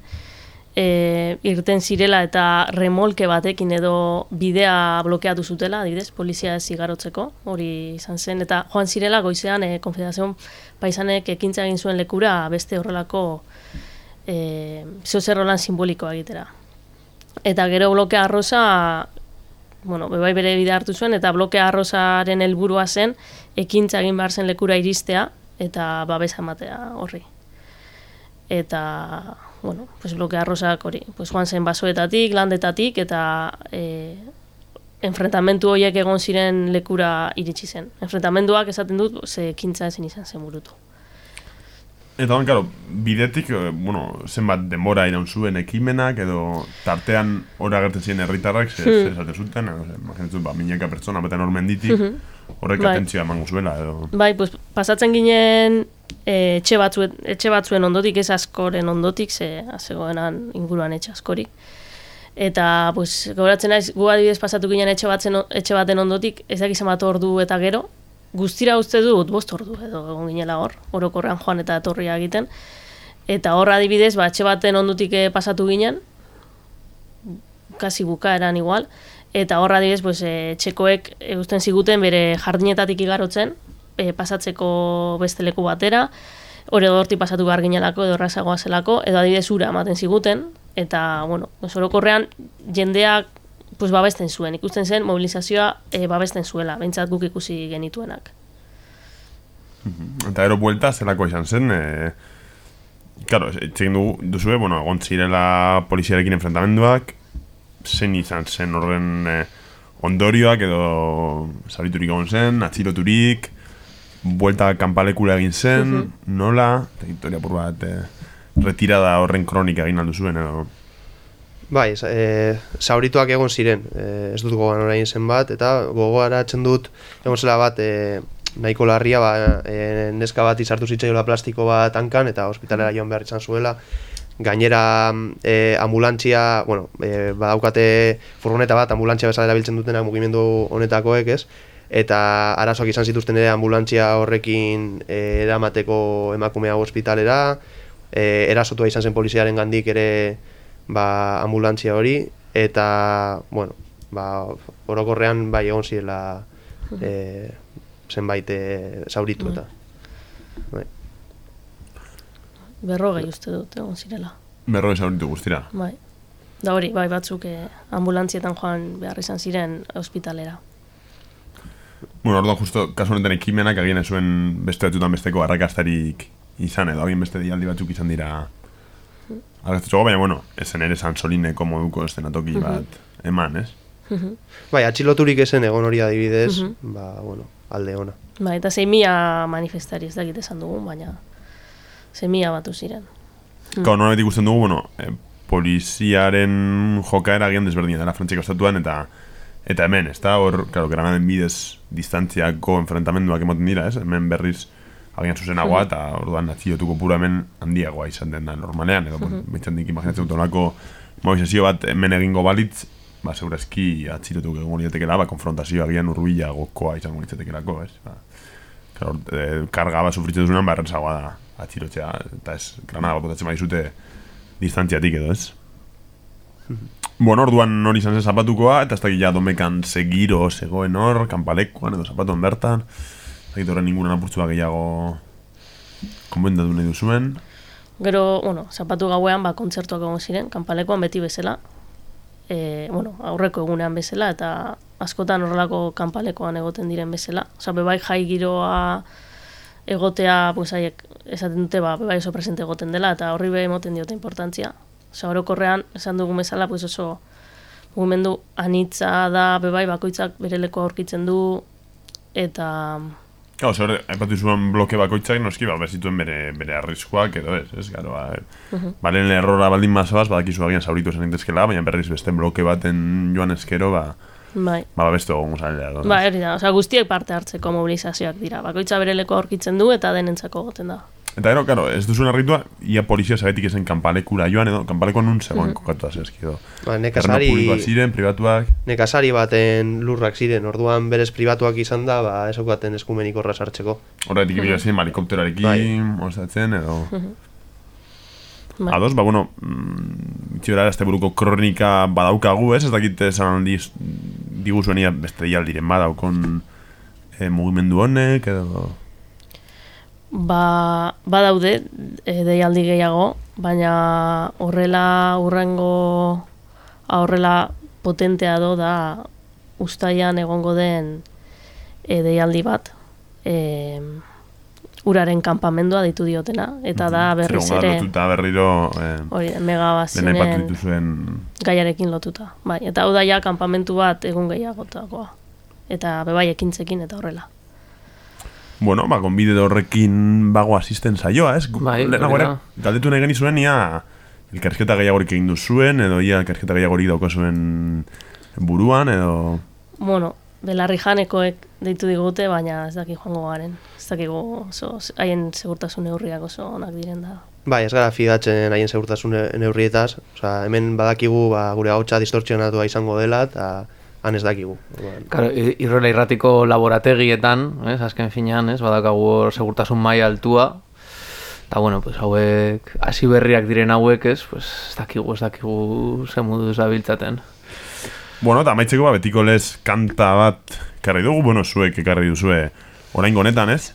e, irten zirela eta remolke batekin edo bidea blokeatu zutela, adibidez, polizia ez igarotzeko, hori izan zen, eta joan zirela goizean e, Konfederazion Paisanek ekintza egin zuen lekura beste horrelako e, zeozer holan simbolikoa egitera. Eta gero bloke arroza, bueno, bebai bere bidea hartu zuen, eta bloke arrozaren helburua zen, ekintza egin behar zen lekura iristea, eta babesa ematea horri. Eta, bueno, pues bloke arrozak hori, pues joan zen basoetatik, landetatik, eta e, enfrentamentu horiek egon ziren lekura iritsi zen. Enfrentamenduak esaten dut, ze ekintza ezin izan zen burutu. Eta hon, claro, bidetik, eh, bueno, zenbat denbora iraun zuen ekimenak, edo tartean hori agertzen ziren herritarrak, ze, Hmm. ze zuten, imaginatzen, ba, milaka pertsona beten hormen ditik, horrek Bai. atentzioa emango zuela, edo... Bai, pues, pasatzen ginen e, etxe, batzuen, etxe batzuen ondotik, ez askoren ondotik, ze zegoenan inguruan etxe askorik. Eta, pues, gogoratzen naiz, gu adibidez pasatu ginen etxe, batzen, etxe baten ondotik, ez dakiz bat ordu eta gero, guztira uste dut, bost ordu edo egon ginela hor, orokorrean joan eta etorria egiten. Eta hor adibidez, ba, etxe baten ondutik eh, pasatu ginen, kasi bukaeran igual, eta horra adibidez, pues, e, txekoek e, uzten ziguten bere jardinetatik igarotzen, e, pasatzeko beste leku batera, hori edo hortik pasatu behar ginelako, edo errazagoa zelako, edo adibidez ura ematen ziguten, eta, bueno, pues, orokorrean jendeak pues, babesten zuen, ikusten zen mobilizazioa e, babesten zuela, behintzat guk ikusi genituenak. Eta ero buelta, zelako izan zen, e, Claro, etxekin dugu, duzue, bueno, egon zirela poliziarekin enfrentamenduak, zein izan zen horren e, ondorioak edo zauriturik egon zen, atxiloturik, buelta kanpalekula egin zen, nola, eta historia pur bat, e, retirada horren kronika egin aldu zuen, edo... Bai, e, zaurituak egon ziren, e, ez dut gogoan orain zenbat, eta gogoaratzen dut egon zela bat e, nahiko larria, ba, e, neska bat izartu zitzaiola plastiko bat hankan, eta ospitalera joan behar izan zuela. Gainera e, ambulantzia, bueno, e, badaukate furgoneta bat, ambulantzia bezala erabiltzen dutenak mugimendu honetakoek, ez? Eta arazoak izan zituzten ere ambulantzia horrekin e, eramateko emakume hau ospitalera, e, erasotua izan zen poliziaren gandik ere ba, ambulantzia hori, eta, bueno, ba, orokorrean bai egon zirela e, zenbait e, zauritu eta. Bai. Berrogei uste dut egon zirela. Berroi zauritu guztira. Bai. Da hori, bai, batzuk eh, ambulantzietan joan behar izan ziren ospitalera. Bueno, orduan justo, kasu honetan ekimenak agien zuen beste batzutan besteko arrakastarik izan edo, agien beste dialdi batzuk izan dira argaztetxoa, baina, bueno, ezen ere sansolineko moduko estenatoki bat eman, ez? Bai, atxiloturik esen egon hori adibidez, ba, bueno, alde ona. Bai, eta zei mila manifestari ez dakit esan dugun, baina zei mila batu ziren. Gau, nola beti ikusten dugu, bueno, eh, poliziaren jokaera agian desberdina dela Frantziako estatuan, eta eta hemen, ez da, hor, claro, granaden bidez distantziako enfrentamenduak emoten dira, ez? Hemen berriz agian zuzenagoa, eta orduan atzilotuko pura hemen handiagoa izan den da normalean, edo, bon, bintzen dik imaginatzen dut honako mobilizazio bat hemen egingo balitz, ba, segurazki atzilotuk egon litzatekeela, ba, konfrontazioa agian urbilagokoa izango litzatekelako, ez? Ba, claro, eh, karga bat sufritzen duzunan, ba, errezagoa da atxilotzea, eta ez, granada bat botatzen badizute distantziatik edo, ez? Bueno, orduan hori izan zen zapatukoa, eta ez dakit ja domekan segiro zegoen hor, kanpalekuan edo zapatuan bertan. Ez dakit horren inguruan apurtzua gehiago konbentatu nahi duzuen. Gero, bueno, zapatu gauean, ba, kontzertuak egon ziren, kanpalekoan beti bezala. e, bueno, aurreko egunean bezala, eta askotan horrelako kanpalekoan egoten diren bezala. Osa, bebai jai giroa egotea, pues, haiek, esaten dute, ba, bebai oso presente egoten dela, eta horri be emoten diote importantzia. Osa, orokorrean, esan dugun bezala, pues oso mugimendu anitza da, bebai bakoitzak bere lekoa aurkitzen du, eta... Gau, zer, aipatu zuen bloke bakoitzak, noski, ba, bezituen bere, bere arriskoak, edo ez, ez, garo, ba, uh balen errora baldin mazoaz, badakizu agian zauritu zen intezkela, baina berriz beste bloke baten joan eskero, ba, Bai. ba, beste zailea. edo, Ba, hori da, osea, guztiek parte hartzeko mobilizazioak dira. Bakoitza bere lekoa aurkitzen du eta denentzako goten da. Eta gero, karo, ez duzun arritua, ia polizia zabetik ezen kanpalekura joan, edo, kanpaleko nun zegoen Mhm. kokatu eski, edo. Ba, nekazari, publikoak ziren, privatuak, nekazari baten lurrak ziren, orduan berez pribatuak izan da, ba, esokaten eskumenik horra sartzeko. horretik ibila ziren, helikopteroarekin, Bai. osatzen, edo... Bai. Ados, ba, bueno, mm, itxura este buruko kronika badaukagu, ez? Ez dakit esan handiz diguzuen ia beste dialdiren badaukon eh, mugimendu honek, edo... Ba, badaude e, deialdi gehiago, baina horrela urrengo horrela potentea do da ustaian egongo den e, deialdi bat e, uraren kanpamendua ditu diotena eta da berriz egongo da ere lotuta berriro eh, hori megabazinen dituzuen... gaiarekin lotuta. Bai, eta hau da ja kanpamentu bat egun gehiagotakoa. Eta bebai ekintzekin eta horrela. Bueno, ba, konbide horrekin bago asisten saioa, ez? Bai, ere, da. galdetu nahi genizuen, ia elkarsketa gehiagorik egin duzuen, edo ia elkarsketa gehiagorik dauko zuen buruan, edo... Bueno, belarri janekoek deitu digute, baina ez daki joango garen. Ez dakigu oso, haien segurtasun neurriak oso onak diren da. Bai, ez gara fidatzen haien segurtasun ne- neurrietaz, Osea, hemen badakigu ba, gure hautsa distortzionatua izango dela, eta han ez dakigu. Claro, irrola irratiko laborategietan, ez, azken finean, ez, badakagu hor segurtasun maila altua, eta bueno, pues hauek, hasi berriak diren hauek, ez, pues ez dakigu, ez dakigu ze moduz zabiltzaten. Bueno, eta amaitzeko ba, betiko lez kanta bat ekarri dugu, bueno, zuek ekarri duzue orain honetan, ez?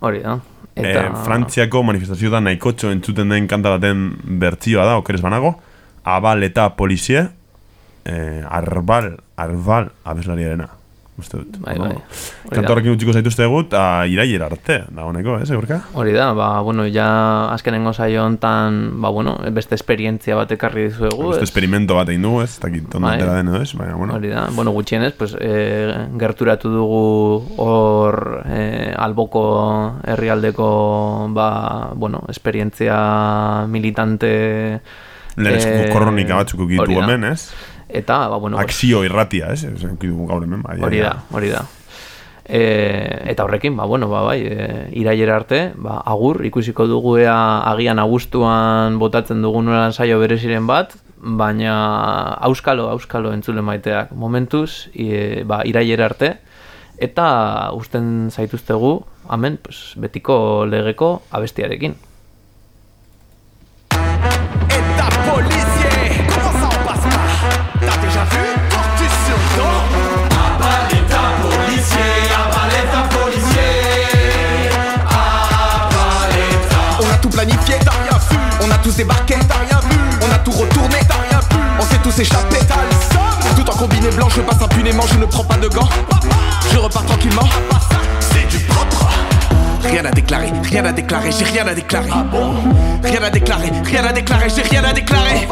Hori da. Eta... E, Frantziako manifestazioetan nahikotxo entzuten den kanta baten bertzioa da, okeres banago, abal eta polizie, eh, arbal, arbal, abeslariarena. Uste dut. Bai, bai. Da. horrekin utziko zaituzte egut, eta iraiera arte, dagoeneko, ez, eurka? Hori da, ba, bueno, ja azkenengo saio hontan, ba, bueno, beste esperientzia bat ekarri dizuegu, Beste ez? experimento bat egin dugu, ez, eta ondo Bai. atera den, edo ez, baina, bueno. Hori da, bueno, gutxienez, pues, e, gerturatu dugu hor e, alboko herrialdeko, ba, bueno, esperientzia militante... Lehen eh, kronika batzuk ukitu da. hemen, ez? Eta, ba, bueno, Akzio irratia, ez? Gaur hemen, bai. hori da, hori da. E, eta horrekin, ba, bueno, ba, bai, e, iraiera arte, ba, agur, ikusiko dugu ea agian agustuan botatzen dugunean saio bereziren bat, baina auskalo, auskalo entzule maiteak momentuz, e, ba, iraiera arte, eta usten zaituztegu, hemen, pues, betiko legeko abestiarekin. Tous débarqué, t'as rien vu. On a tout retourné, t'as rien vu. On s'est tous échappés, t'as le Tout en combiné blanc, je passe impunément, je ne prends pas de gants. Je repars tranquillement. C'est du propre. Rien à déclarer, rien à déclarer, j'ai rien à déclarer. Rien à déclarer, rien à déclarer, j'ai rien à déclarer.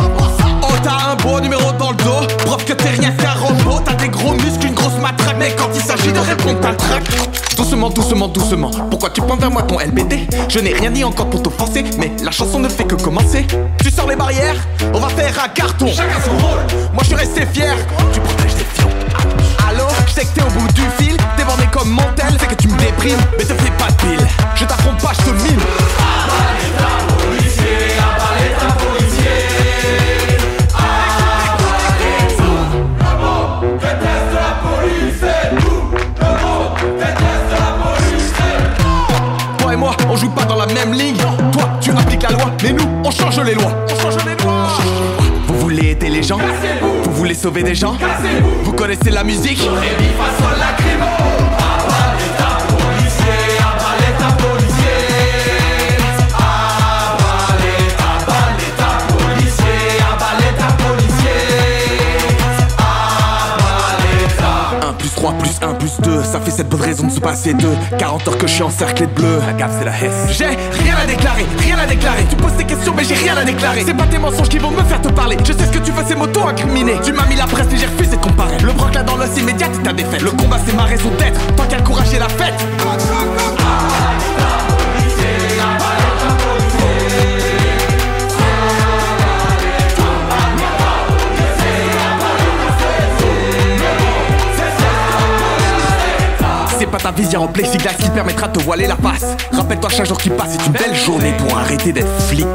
T'as un beau numéro dans le dos, preuve que t'es rien qu'un robot. T'as des gros muscles, une grosse matraque, mais quand il s'agit de répondre, t'as le trac. Doucement, doucement, doucement. Pourquoi tu pointes vers moi ton LBD Je n'ai rien dit encore pour t'offenser, mais la chanson ne fait que commencer. Tu sors les barrières, on va faire un carton. Chacun son rôle. Moi je suis resté fier. Tu protèges des fions. Allô, je sais que t'es au bout du fil, t'es borné comme Montel, c'est que tu me déprimes, mais te fais pas de pile, je t'affronte pas, je te mine. On joue pas dans la même ligne. Toi, tu appliques la loi, mais nous, on change les lois. On change les lois. Vous voulez aider les gens? Vous voulez sauver des gens? Vous connaissez la musique? Deux, ça fait cette bonne raison de se passer deux. 40 heures que je suis encerclé de bleu La gaffe c'est la hesse. J'ai rien à déclarer, rien à déclarer. Tu poses tes questions mais j'ai rien à déclarer. C'est pas tes mensonges qui vont me faire te parler. Je sais ce que tu veux c'est m'auto-incriminer Tu m'as mis la presse et j'ai refusé de comparer. Le broc là dans l'os immédiat c'est ta défaite. Le combat c'est ma raison d'être. Tant qu'à le courage et la fête C'est vision en plexiglas qui permettra de te voiler la face. Rappelle-toi, chaque jour qui passe est une belle journée pour arrêter d'être flic.